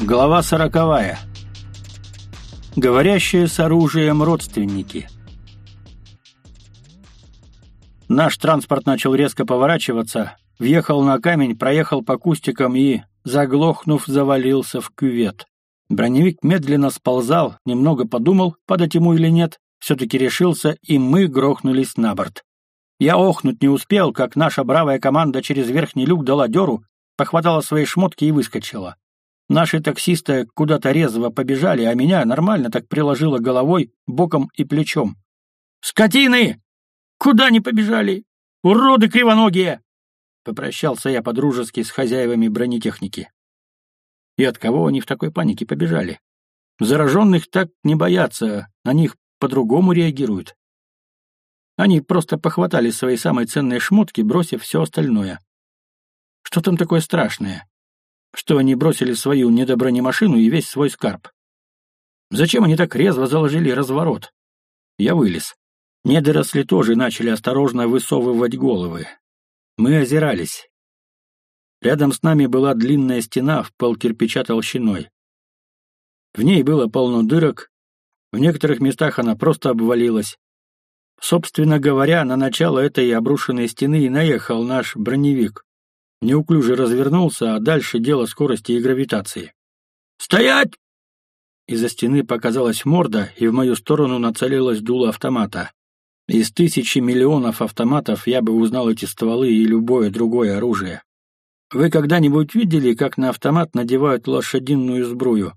Глава сороковая. Говорящие с оружием родственники. Наш транспорт начал резко поворачиваться, въехал на камень, проехал по кустикам и, заглохнув, завалился в кювет. Броневик медленно сползал, немного подумал, падать ему или нет, все-таки решился, и мы грохнулись на борт. Я охнуть не успел, как наша бравая команда через верхний люк дала дёру, похватала свои шмотки и выскочила. Наши таксисты куда-то резво побежали, а меня нормально так приложило головой, боком и плечом. «Скотины! Куда они побежали? Уроды кривоногие!» Попрощался я подружески с хозяевами бронетехники. И от кого они в такой панике побежали? Зараженных так не боятся, на них по-другому реагируют. Они просто похватали свои самые ценные шмотки, бросив все остальное. Что там такое страшное? Что они бросили свою недобронемашину и весь свой скарб. Зачем они так резво заложили разворот? Я вылез. Недоросли тоже начали осторожно высовывать головы. Мы озирались. Рядом с нами была длинная стена в пол кирпича толщиной. В ней было полно дырок, в некоторых местах она просто обвалилась. Собственно говоря, на начало этой обрушенной стены и наехал наш броневик неуклюже развернулся, а дальше дело скорости и гравитации. «Стоять!» Из-за стены показалась морда, и в мою сторону нацелилась дуло автомата. Из тысячи миллионов автоматов я бы узнал эти стволы и любое другое оружие. Вы когда-нибудь видели, как на автомат надевают лошадиную сбрую?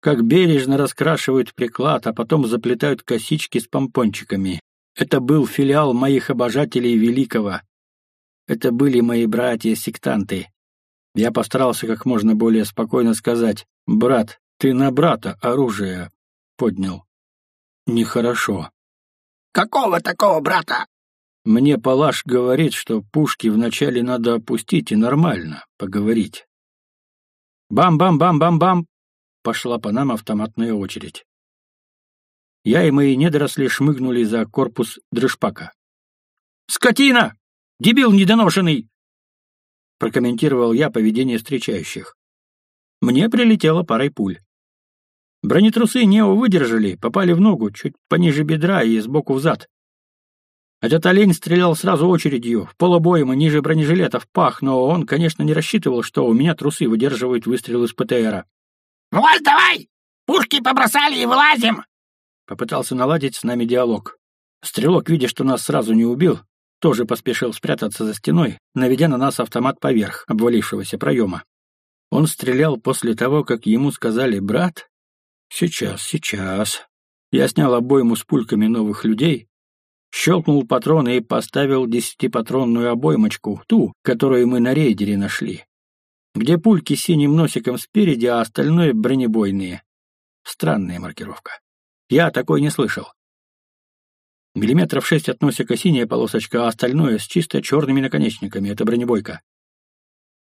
Как бережно раскрашивают приклад, а потом заплетают косички с помпончиками. Это был филиал моих обожателей Великого, это были мои братья-сектанты. Я постарался как можно более спокойно сказать, «Брат, ты на брата оружие поднял». Нехорошо. «Какого такого брата?» Мне Палаш говорит, что пушки вначале надо опустить и нормально поговорить. Бам-бам-бам-бам-бам! Пошла по нам автоматная очередь. Я и мои недоросли шмыгнули за корпус дрыжпака. «Скотина!» Дебил недоношенный!» Прокомментировал я поведение встречающих. Мне прилетело парой пуль. Бронетрусы Нео выдержали, попали в ногу, чуть пониже бедра и сбоку в зад. Этот олень стрелял сразу очередью, в полобоема ниже бронежилета в пах, но он, конечно, не рассчитывал, что у меня трусы выдерживают выстрел из ПТРа. «Валь, давай! Пушки побросали и вылазим!» Попытался наладить с нами диалог. Стрелок, видя, что нас сразу не убил, тоже поспешил спрятаться за стеной, наведя на нас автомат поверх обвалившегося проема. Он стрелял после того, как ему сказали «брат». «Сейчас, сейчас». Я снял обойму с пульками новых людей, щелкнул патроны и поставил десятипатронную обоймочку, ту, которую мы на рейдере нашли, где пульки синим носиком спереди, а остальное бронебойные. Странная маркировка. Я такой не слышал. Миллиметров шесть от носика синяя полосочка, а остальное с чисто черными наконечниками. Это бронебойка.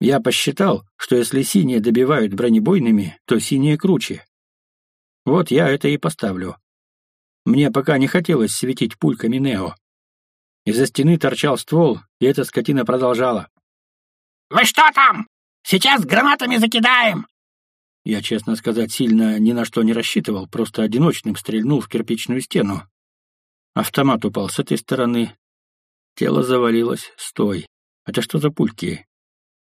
Я посчитал, что если синие добивают бронебойными, то синие круче. Вот я это и поставлю. Мне пока не хотелось светить пульками Нео. Из-за стены торчал ствол, и эта скотина продолжала. «Вы что там? Сейчас гранатами закидаем!» Я, честно сказать, сильно ни на что не рассчитывал, просто одиночным стрельнул в кирпичную стену. Автомат упал с этой стороны. Тело завалилось. Стой. Это что за пульки?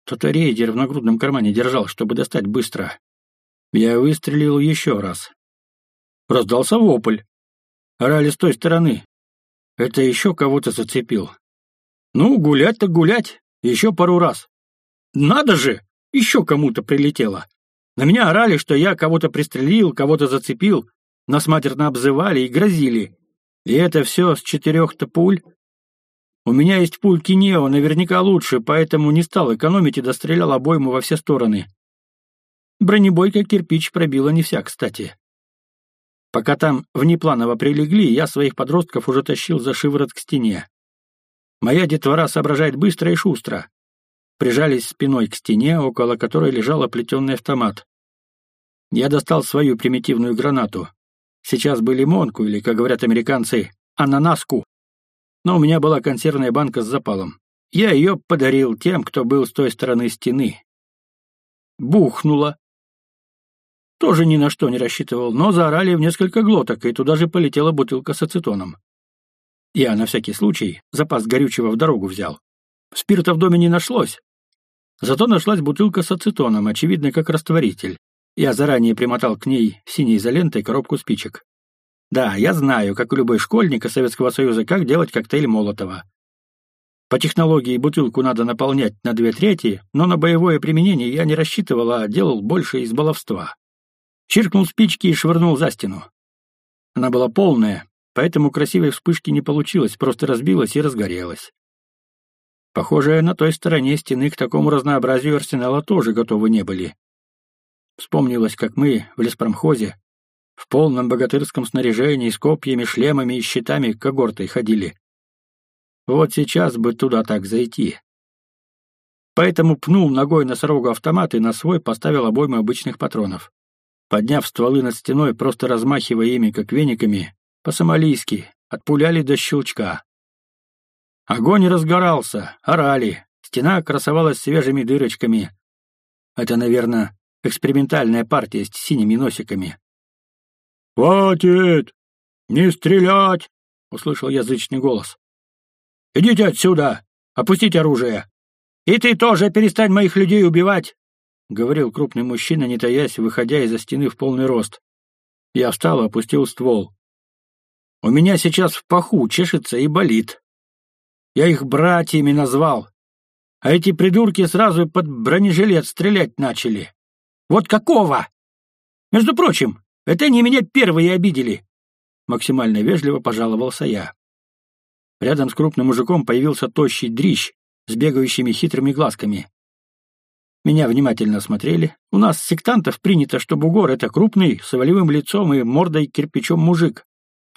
Кто-то рейдер в нагрудном кармане держал, чтобы достать быстро. Я выстрелил еще раз. Раздался вопль. Орали с той стороны. Это еще кого-то зацепил. Ну, гулять так гулять. Еще пару раз. Надо же! Еще кому-то прилетело. На меня орали, что я кого-то пристрелил, кого-то зацепил. Нас матерно обзывали и грозили. И это все с четырех-то пуль? У меня есть пульки Нео, наверняка лучше, поэтому не стал экономить и дострелял обойму во все стороны. Бронебойка кирпич пробила не вся, кстати. Пока там внепланово прилегли, я своих подростков уже тащил за шиворот к стене. Моя детвора соображает быстро и шустро. Прижались спиной к стене, около которой лежал оплетенный автомат. Я достал свою примитивную гранату. Сейчас бы лимонку, или, как говорят американцы, ананаску. Но у меня была консервная банка с запалом. Я ее подарил тем, кто был с той стороны стены. Бухнуло. Тоже ни на что не рассчитывал, но заорали в несколько глоток, и туда же полетела бутылка с ацетоном. Я, на всякий случай, запас горючего в дорогу взял. Спирта в доме не нашлось. Зато нашлась бутылка с ацетоном, очевидно, как растворитель. Я заранее примотал к ней синей изолентой коробку спичек. Да, я знаю, как и любой школьник из Советского Союза, как делать коктейль Молотова. По технологии бутылку надо наполнять на две трети, но на боевое применение я не рассчитывал, а делал больше из баловства. Чиркнул спички и швырнул за стену. Она была полная, поэтому красивой вспышки не получилось, просто разбилась и разгорелась. Похоже, на той стороне стены к такому разнообразию арсенала тоже готовы не были. Вспомнилось, как мы в леспромхозе в полном богатырском снаряжении с копьями, шлемами и щитами когортой ходили. Вот сейчас бы туда так зайти. Поэтому пнул ногой носорогу автомат и на свой поставил обоймы обычных патронов. Подняв стволы над стеной, просто размахивая ими, как вениками, по-сомалийски, отпуляли до щелчка. Огонь разгорался, орали, стена красовалась свежими дырочками. Это, наверное, экспериментальная партия с синими носиками. «Хватит! Не стрелять!» — услышал язычный голос. «Идите отсюда! Опустите оружие! И ты тоже перестань моих людей убивать! — говорил крупный мужчина, не таясь, выходя из-за стены в полный рост. Я встал и опустил ствол. «У меня сейчас в паху чешется и болит. Я их братьями назвал, а эти придурки сразу под бронежилет стрелять начали. Вот какого? Между прочим, это они меня первые обидели!» Максимально вежливо пожаловался я. Рядом с крупным мужиком появился тощий дрищ с бегающими хитрыми глазками. Меня внимательно осмотрели. У нас, сектантов, принято, что бугор — это крупный, с овалевым лицом и мордой кирпичом мужик.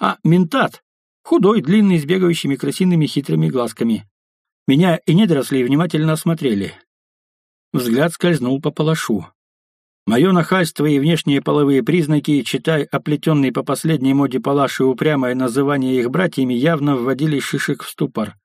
А ментат — худой, длинный, с бегающими красивыми хитрыми глазками. Меня и недоросли внимательно осмотрели. Взгляд скользнул по палашу. Мое нахальство и внешние половые признаки, читай оплетенные по последней моде палаш и упрямое называние их братьями, явно вводили шишек в ступор.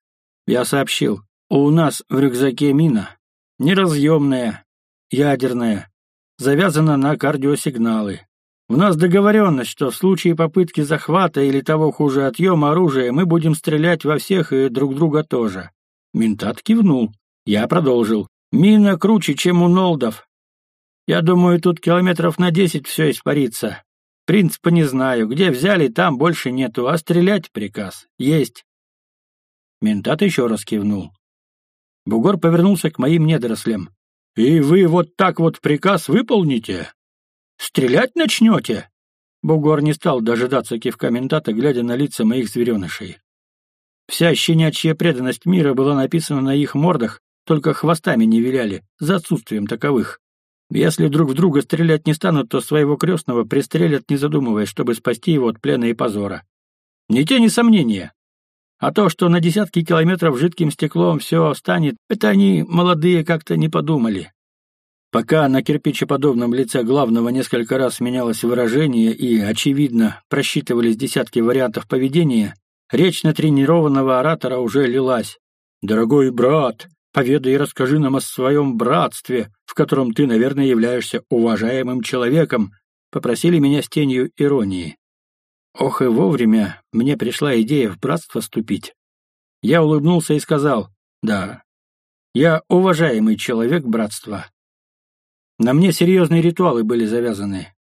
Я сообщил, у нас в рюкзаке мина, неразъемная, ядерная, завязана на кардиосигналы. У нас договоренность, что в случае попытки захвата или того хуже отъема оружия мы будем стрелять во всех и друг друга тоже. Ментат кивнул. Я продолжил. Мина круче, чем у Нолдов. Я думаю, тут километров на десять все испарится. Принципа не знаю. Где взяли, там больше нету, а стрелять приказ. Есть. Ментат еще раз кивнул. Бугор повернулся к моим недорослям. «И вы вот так вот приказ выполните? Стрелять начнете?» Бугор не стал дожидаться кивка ментата, глядя на лица моих зверенышей. Вся щенячья преданность мира была написана на их мордах, только хвостами не виляли, за отсутствием таковых. Если друг в друга стрелять не станут, то своего крестного пристрелят, не задумываясь, чтобы спасти его от плена и позора. Ни тени сомнения, а то, что на десятки километров жидким стеклом все станет, это они, молодые, как-то не подумали. Пока на кирпичеподобном лице главного несколько раз менялось выражение и, очевидно, просчитывались десятки вариантов поведения, речь натренированного оратора уже лилась. «Дорогой брат, поведай и расскажи нам о своем братстве, в котором ты, наверное, являешься уважаемым человеком», попросили меня с тенью иронии. Ох и вовремя мне пришла идея в братство вступить. Я улыбнулся и сказал, да, я уважаемый человек братства. На мне серьезные ритуалы были завязаны.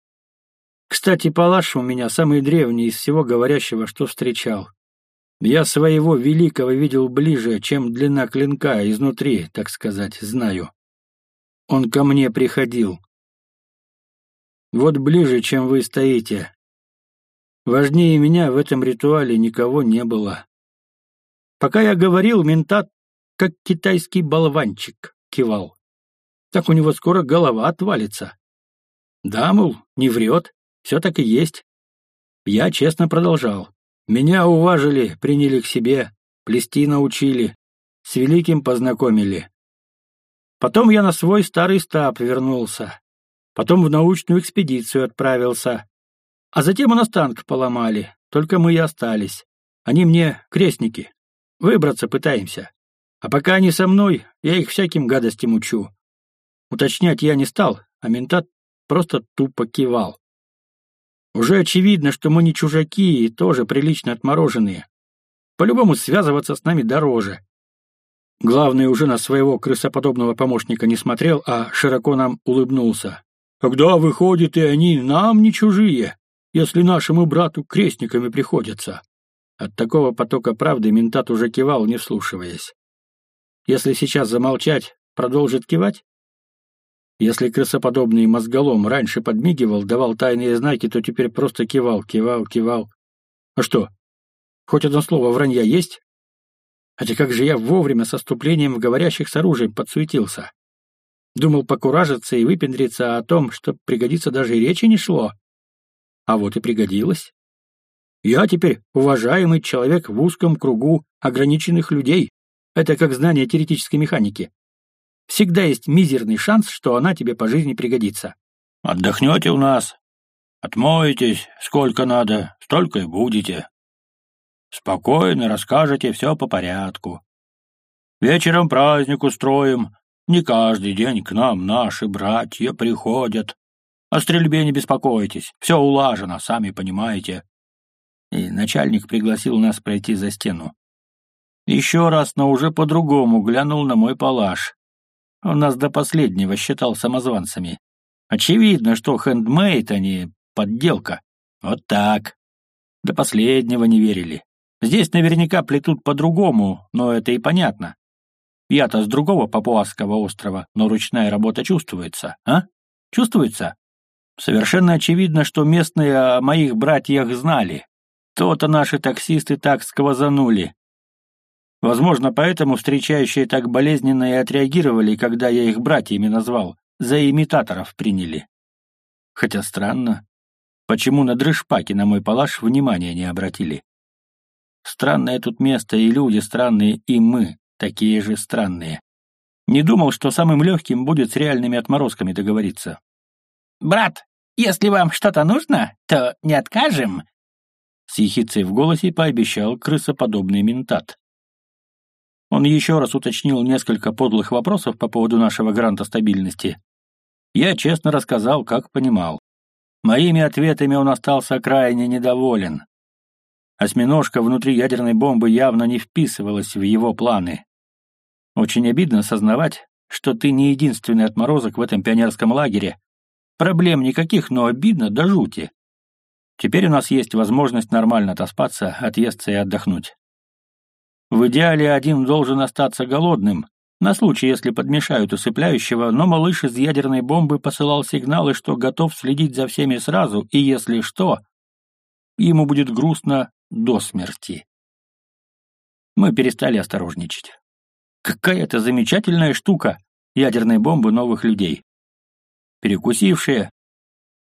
Кстати, палаш у меня самый древний из всего говорящего, что встречал. Я своего великого видел ближе, чем длина клинка, изнутри, так сказать, знаю. Он ко мне приходил. Вот ближе, чем вы стоите, Важнее меня в этом ритуале никого не было. Пока я говорил, ментат, как китайский болванчик, кивал. Так у него скоро голова отвалится. Да, мол, не врет, все так и есть. Я честно продолжал. Меня уважили, приняли к себе, плести научили, с великим познакомили. Потом я на свой старый стаб вернулся. Потом в научную экспедицию отправился. А затем у нас танк поломали, только мы и остались. Они мне крестники. Выбраться пытаемся. А пока они со мной, я их всяким гадостям учу. Уточнять я не стал, а ментат просто тупо кивал. Уже очевидно, что мы не чужаки и тоже прилично отмороженные. По-любому связываться с нами дороже. Главный уже на своего крысоподобного помощника не смотрел, а широко нам улыбнулся. «Когда выходит, и они нам не чужие, если нашему брату крестниками приходятся». От такого потока правды ментат уже кивал, не вслушиваясь. Если сейчас замолчать, продолжит кивать? Если крысоподобный мозголом раньше подмигивал, давал тайные знаки, то теперь просто кивал, кивал, кивал. А что? Хоть одно слово вранья есть? Хотя как же я вовремя со вступлением в говорящих с оружием подсуетился. Думал покуражиться и выпендриться, а о том, что пригодится даже и речи не шло. А вот и пригодилось. Я теперь уважаемый человек в узком кругу ограниченных людей. Это как знание теоретической механики всегда есть мизерный шанс, что она тебе по жизни пригодится. Отдохнете у нас, отмоетесь, сколько надо, столько и будете. Спокойно расскажете все по порядку. Вечером праздник устроим. Не каждый день к нам наши братья приходят. О стрельбе не беспокойтесь, все улажено, сами понимаете. И начальник пригласил нас пройти за стену. Еще раз, но уже по-другому глянул на мой палаш. Он нас до последнего считал самозванцами. Очевидно, что хендмейд, а не подделка. Вот так. До последнего не верили. Здесь наверняка плетут по-другому, но это и понятно. Я-то с другого Папуасского острова, но ручная работа чувствуется, а? Чувствуется? Совершенно очевидно, что местные о моих братьях знали. То-то наши таксисты так сквозанули. Возможно, поэтому встречающие так болезненно и отреагировали, когда я их братьями назвал, за имитаторов приняли. Хотя странно, почему на дрыжпаке на мой палаш внимания не обратили. Странное тут место, и люди странные, и мы такие же странные. Не думал, что самым легким будет с реальными отморозками договориться. «Брат, если вам что-то нужно, то не откажем», с ехицей в голосе пообещал крысоподобный ментат. Он еще раз уточнил несколько подлых вопросов по поводу нашего гранта стабильности. Я честно рассказал, как понимал. Моими ответами он остался крайне недоволен. Осьминожка внутри ядерной бомбы явно не вписывалась в его планы. Очень обидно осознавать, что ты не единственный отморозок в этом пионерском лагере. Проблем никаких, но обидно до жути. Теперь у нас есть возможность нормально отоспаться, отъесться и отдохнуть. В идеале один должен остаться голодным, на случай, если подмешают усыпляющего, но малыш из ядерной бомбы посылал сигналы, что готов следить за всеми сразу, и если что, ему будет грустно до смерти. Мы перестали осторожничать. Какая это замечательная штука, ядерные бомбы новых людей. Перекусившие,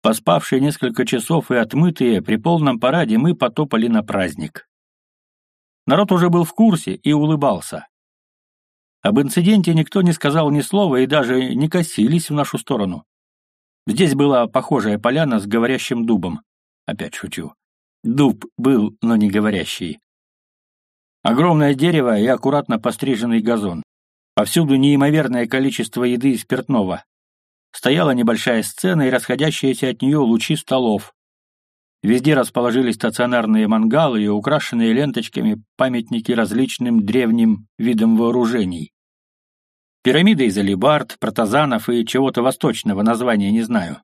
поспавшие несколько часов и отмытые, при полном параде мы потопали на праздник. Народ уже был в курсе и улыбался. Об инциденте никто не сказал ни слова и даже не косились в нашу сторону. Здесь была похожая поляна с говорящим дубом. Опять шучу. Дуб был, но не говорящий. Огромное дерево и аккуратно постриженный газон. Повсюду неимоверное количество еды и спиртного. Стояла небольшая сцена и расходящиеся от нее лучи столов. Везде расположились стационарные мангалы и украшенные ленточками памятники различным древним видам вооружений. Пирамиды из алибард, протазанов и чего-то восточного, названия не знаю.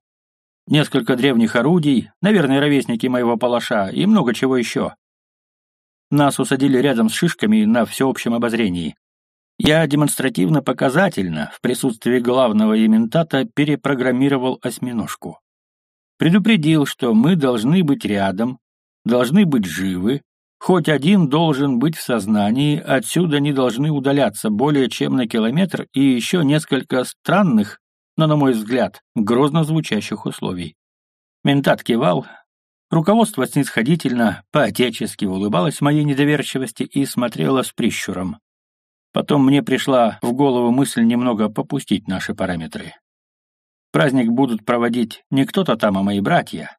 Несколько древних орудий, наверное, ровесники моего палаша, и много чего еще. Нас усадили рядом с шишками на всеобщем обозрении. Я демонстративно показательно, в присутствии главного иментата, перепрограммировал осьминожку. Предупредил, что мы должны быть рядом, должны быть живы, хоть один должен быть в сознании, отсюда не должны удаляться более чем на километр и еще несколько странных, но, на мой взгляд, грозно звучащих условий. Ментат кивал, руководство снисходительно, по-отечески улыбалось моей недоверчивости и смотрело с прищуром. Потом мне пришла в голову мысль немного попустить наши параметры. Праздник будут проводить не кто-то там, а мои братья.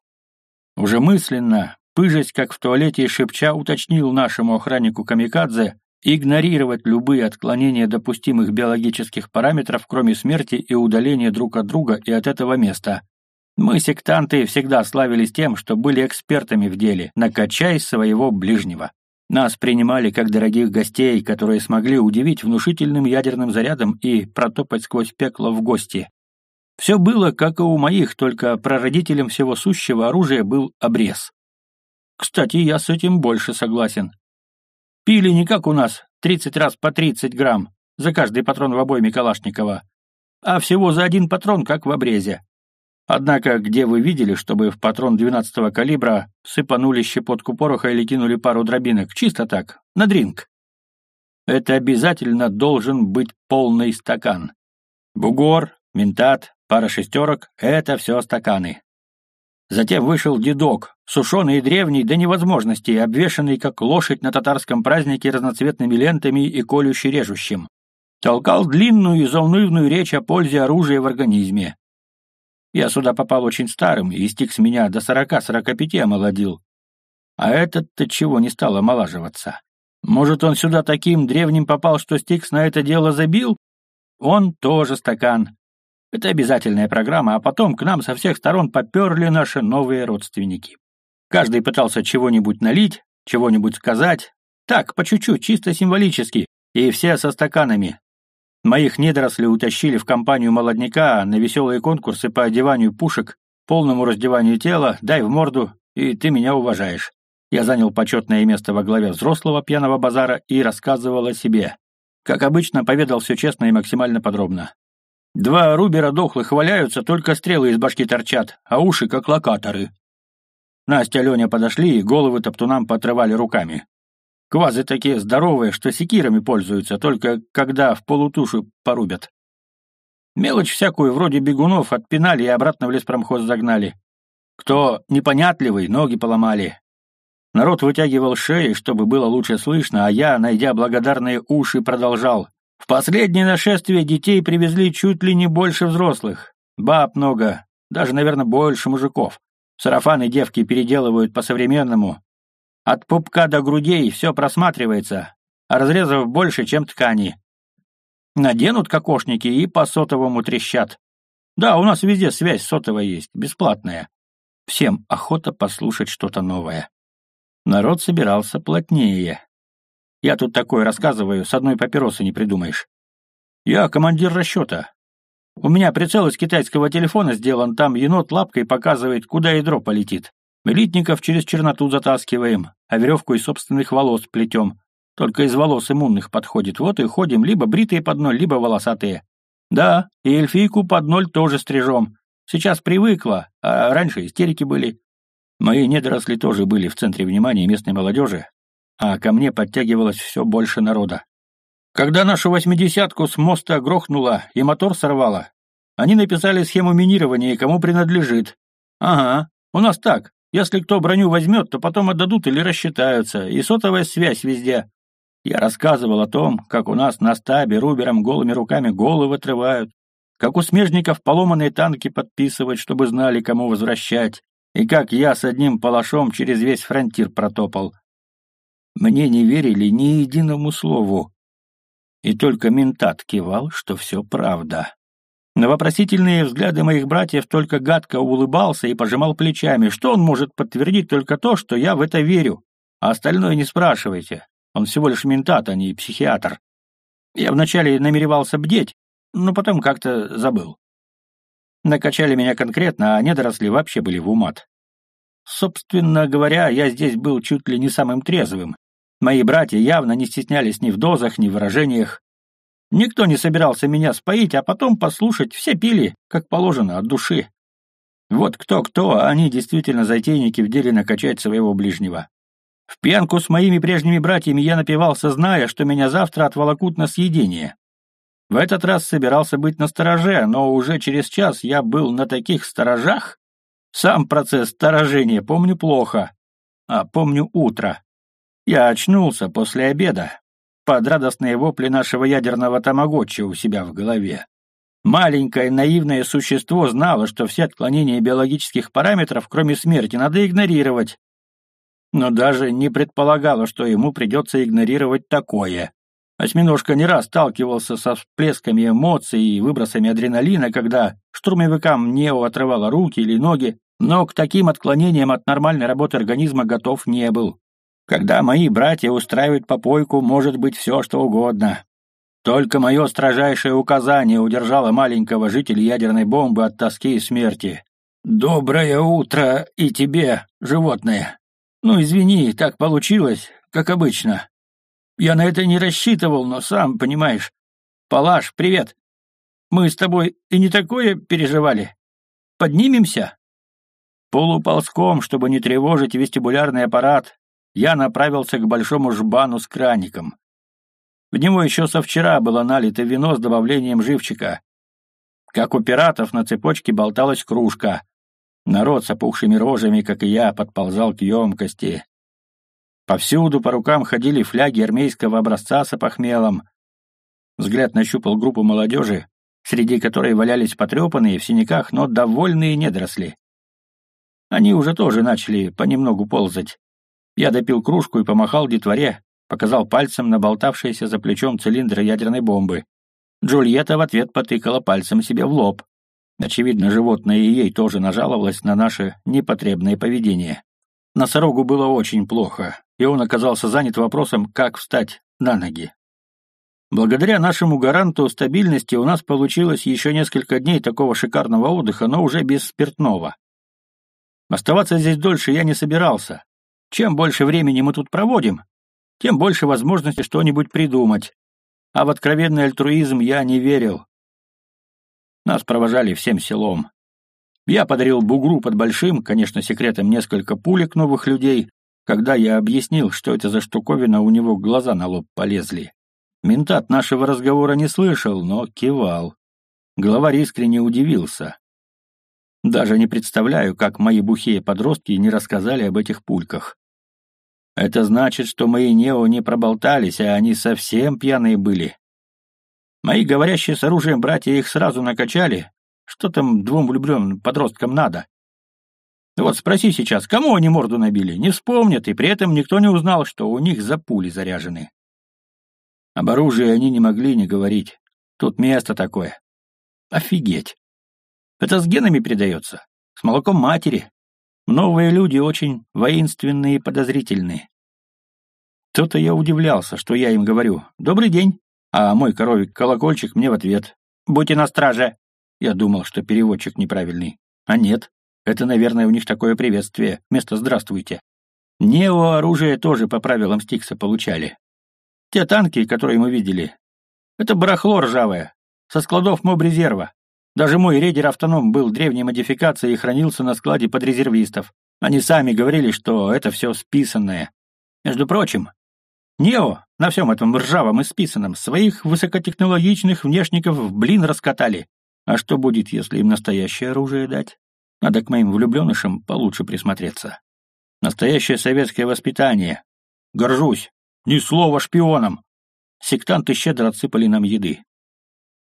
Уже мысленно, пыжась как в туалете шепча, уточнил нашему охраннику Камикадзе игнорировать любые отклонения допустимых биологических параметров, кроме смерти и удаления друг от друга и от этого места. Мы, сектанты, всегда славились тем, что были экспертами в деле, накачай своего ближнего. Нас принимали как дорогих гостей, которые смогли удивить внушительным ядерным зарядом и протопать сквозь пекло в гости. Все было, как и у моих, только прародителем всего сущего оружия был обрез. Кстати, я с этим больше согласен. Пили не как у нас, 30 раз по 30 грамм за каждый патрон в обойме Калашникова, а всего за один патрон, как в обрезе. Однако, где вы видели, чтобы в патрон 12-го калибра сыпанули щепотку пороха или кинули пару дробинок? Чисто так, на дринг. Это обязательно должен быть полный стакан. Бугор, ментат, пара шестерок — это все стаканы. Затем вышел дедок, сушеный и древний до невозможности, обвешанный как лошадь на татарском празднике разноцветными лентами и колюще-режущим. Толкал длинную и заунывную речь о пользе оружия в организме. Я сюда попал очень старым, и стик с меня до сорока-сорока пяти омолодил. А этот-то чего не стал омолаживаться? Может, он сюда таким древним попал, что Стикс на это дело забил? Он тоже стакан. Это обязательная программа, а потом к нам со всех сторон поперли наши новые родственники. Каждый пытался чего-нибудь налить, чего-нибудь сказать. Так, по чуть-чуть, чисто символически. И все со стаканами. Моих недорослей утащили в компанию молодняка на веселые конкурсы по одеванию пушек, полному раздеванию тела, дай в морду, и ты меня уважаешь. Я занял почетное место во главе взрослого пьяного базара и рассказывал о себе. Как обычно, поведал все честно и максимально подробно. Два рубера дохлых валяются, только стрелы из башки торчат, а уши как локаторы. Настя и Леня подошли и головы топтунам поотрывали руками. Квазы такие здоровые, что секирами пользуются, только когда в полутушу порубят. Мелочь всякую, вроде бегунов, отпинали и обратно в леспромхоз загнали. Кто непонятливый, ноги поломали. Народ вытягивал шеи, чтобы было лучше слышно, а я, найдя благодарные уши, продолжал. В последнее нашествие детей привезли чуть ли не больше взрослых. Баб много, даже, наверное, больше мужиков. Сарафаны девки переделывают по-современному. От пупка до грудей все просматривается, а разрезов больше, чем ткани. Наденут кокошники и по сотовому трещат. Да, у нас везде связь сотовая есть, бесплатная. Всем охота послушать что-то новое. Народ собирался плотнее. Я тут такое рассказываю, с одной папиросы не придумаешь. Я командир расчета. У меня прицел из китайского телефона сделан, там енот лапкой показывает, куда ядро полетит. Элитников через черноту затаскиваем, а веревку из собственных волос плетем. Только из волос иммунных подходит, вот и ходим, либо бритые под ноль, либо волосатые. Да, и эльфийку под ноль тоже стрижем. Сейчас привыкла, а раньше истерики были. Мои недоросли тоже были в центре внимания местной молодежи, а ко мне подтягивалось все больше народа. Когда нашу восьмидесятку с моста грохнуло и мотор сорвало, они написали схему минирования и кому принадлежит. Ага, у нас так. Если кто броню возьмет, то потом отдадут или рассчитаются, и сотовая связь везде. Я рассказывал о том, как у нас на стабе рубером голыми руками головы отрывают, как у смежников поломанные танки подписывать, чтобы знали, кому возвращать, и как я с одним палашом через весь фронтир протопал. Мне не верили ни единому слову. И только ментат кивал, что все правда. На вопросительные взгляды моих братьев только гадко улыбался и пожимал плечами, что он может подтвердить только то, что я в это верю. А остальное не спрашивайте. Он всего лишь ментат, а не психиатр. Я вначале намеревался бдеть, но потом как-то забыл. Накачали меня конкретно, а недоросли вообще были в умат. Собственно говоря, я здесь был чуть ли не самым трезвым, Мои братья явно не стеснялись ни в дозах, ни в выражениях. Никто не собирался меня споить, а потом послушать, все пили, как положено, от души. Вот кто-кто, а они действительно затейники в деле накачать своего ближнего. В пьянку с моими прежними братьями я напивался, зная, что меня завтра отволокут на съедение. В этот раз собирался быть на стороже, но уже через час я был на таких сторожах. Сам процесс сторожения помню плохо, а помню утро. Я очнулся после обеда под радостные вопли нашего ядерного тамагочи у себя в голове. Маленькое наивное существо знало, что все отклонения биологических параметров, кроме смерти, надо игнорировать. Но даже не предполагало, что ему придется игнорировать такое. Осьминожка не раз сталкивался со всплесками эмоций и выбросами адреналина, когда штурмовикам Нео отрывало руки или ноги, но к таким отклонениям от нормальной работы организма готов не был. Когда мои братья устраивают попойку, может быть все, что угодно. Только мое строжайшее указание удержало маленького жителя ядерной бомбы от тоски и смерти. «Доброе утро и тебе, животное!» «Ну, извини, так получилось, как обычно. Я на это не рассчитывал, но сам понимаешь. Палаш, привет. Мы с тобой и не такое переживали. Поднимемся?» Полуползком, чтобы не тревожить вестибулярный аппарат, я направился к большому жбану с краником. В него еще со вчера было налито вино с добавлением живчика. Как у пиратов на цепочке болталась кружка. Народ с опухшими рожами, как и я, подползал к емкости. Повсюду по рукам ходили фляги армейского образца с опохмелом. Взгляд нащупал группу молодежи, среди которой валялись потрепанные в синяках, но довольные недоросли. Они уже тоже начали понемногу ползать. Я допил кружку и помахал детворе, показал пальцем на болтавшийся за плечом цилиндр ядерной бомбы. Джульетта в ответ потыкала пальцем себе в лоб. Очевидно, животное и ей тоже нажаловалось на наше непотребное поведение. Носорогу было очень плохо, и он оказался занят вопросом, как встать на ноги. Благодаря нашему гаранту стабильности у нас получилось еще несколько дней такого шикарного отдыха, но уже без спиртного. Оставаться здесь дольше я не собирался. Чем больше времени мы тут проводим, тем больше возможности что-нибудь придумать. А в откровенный альтруизм я не верил. Нас провожали всем селом. Я подарил бугру под большим, конечно, секретом несколько пулек новых людей, когда я объяснил, что это за штуковина, у него глаза на лоб полезли. Ментат нашего разговора не слышал, но кивал. Главарь искренне удивился. Даже не представляю, как мои бухие подростки не рассказали об этих пульках. Это значит, что мои нео не проболтались, а они совсем пьяные были. Мои говорящие с оружием братья их сразу накачали. Что там двум влюбленным подросткам надо? Вот спроси сейчас, кому они морду набили, не вспомнят, и при этом никто не узнал, что у них за пули заряжены. Об оружии они не могли не говорить. Тут место такое. Офигеть. Это с генами передается. С молоком матери. Новые люди очень воинственные и подозрительные. То-то я удивлялся, что я им говорю «Добрый день», а мой коровик-колокольчик мне в ответ «Будьте на страже». Я думал, что переводчик неправильный. А нет, это, наверное, у них такое приветствие, вместо «здравствуйте». Нео оружие тоже по правилам Стикса получали. Те танки, которые мы видели, это барахло ржавое, со складов моб-резерва. Даже мой рейдер-автоном был древней модификацией и хранился на складе под резервистов. Они сами говорили, что это все списанное. Между прочим, Нео на всем этом ржавом и списанном своих высокотехнологичных внешников в блин раскатали. А что будет, если им настоящее оружие дать? Надо к моим влюбленышам получше присмотреться. Настоящее советское воспитание. Горжусь. Ни слова шпионам. Сектанты щедро отсыпали нам еды.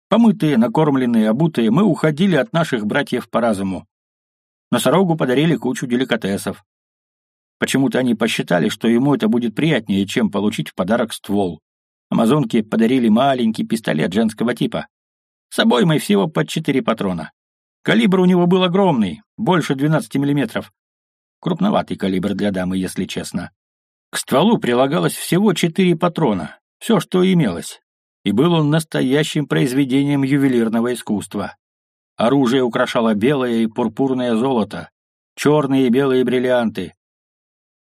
Помытые, накормленные, обутые, мы уходили от наших братьев по разуму. Носорогу подарили кучу деликатесов. Почему-то они посчитали, что ему это будет приятнее, чем получить в подарок ствол. Амазонке подарили маленький пистолет женского типа. С собой мы всего под четыре патрона. Калибр у него был огромный, больше 12 миллиметров. Крупноватый калибр для дамы, если честно. К стволу прилагалось всего четыре патрона, все, что имелось и был он настоящим произведением ювелирного искусства. Оружие украшало белое и пурпурное золото, черные и белые бриллианты.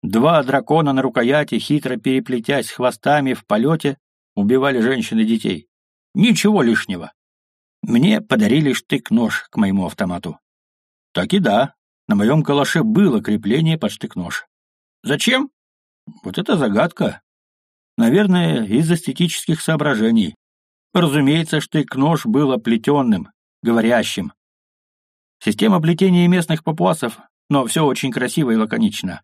Два дракона на рукояти, хитро переплетясь хвостами в полете, убивали женщин и детей. Ничего лишнего. Мне подарили штык-нож к моему автомату. Так и да, на моем калаше было крепление под штык-нож. Зачем? Вот это загадка. Наверное, из эстетических соображений. Разумеется, штык-нож был оплетенным, говорящим. Система плетения местных папуасов, но все очень красиво и лаконично.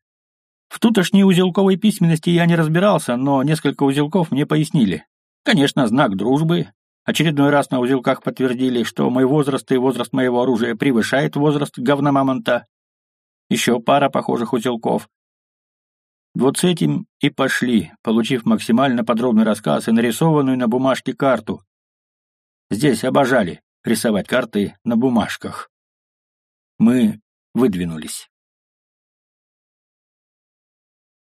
В тутошней узелковой письменности я не разбирался, но несколько узелков мне пояснили. Конечно, знак дружбы. Очередной раз на узелках подтвердили, что мой возраст и возраст моего оружия превышает возраст говномамонта. Еще пара похожих узелков. Вот с этим и пошли, получив максимально подробный рассказ и нарисованную на бумажке карту. Здесь обожали рисовать карты на бумажках. Мы выдвинулись.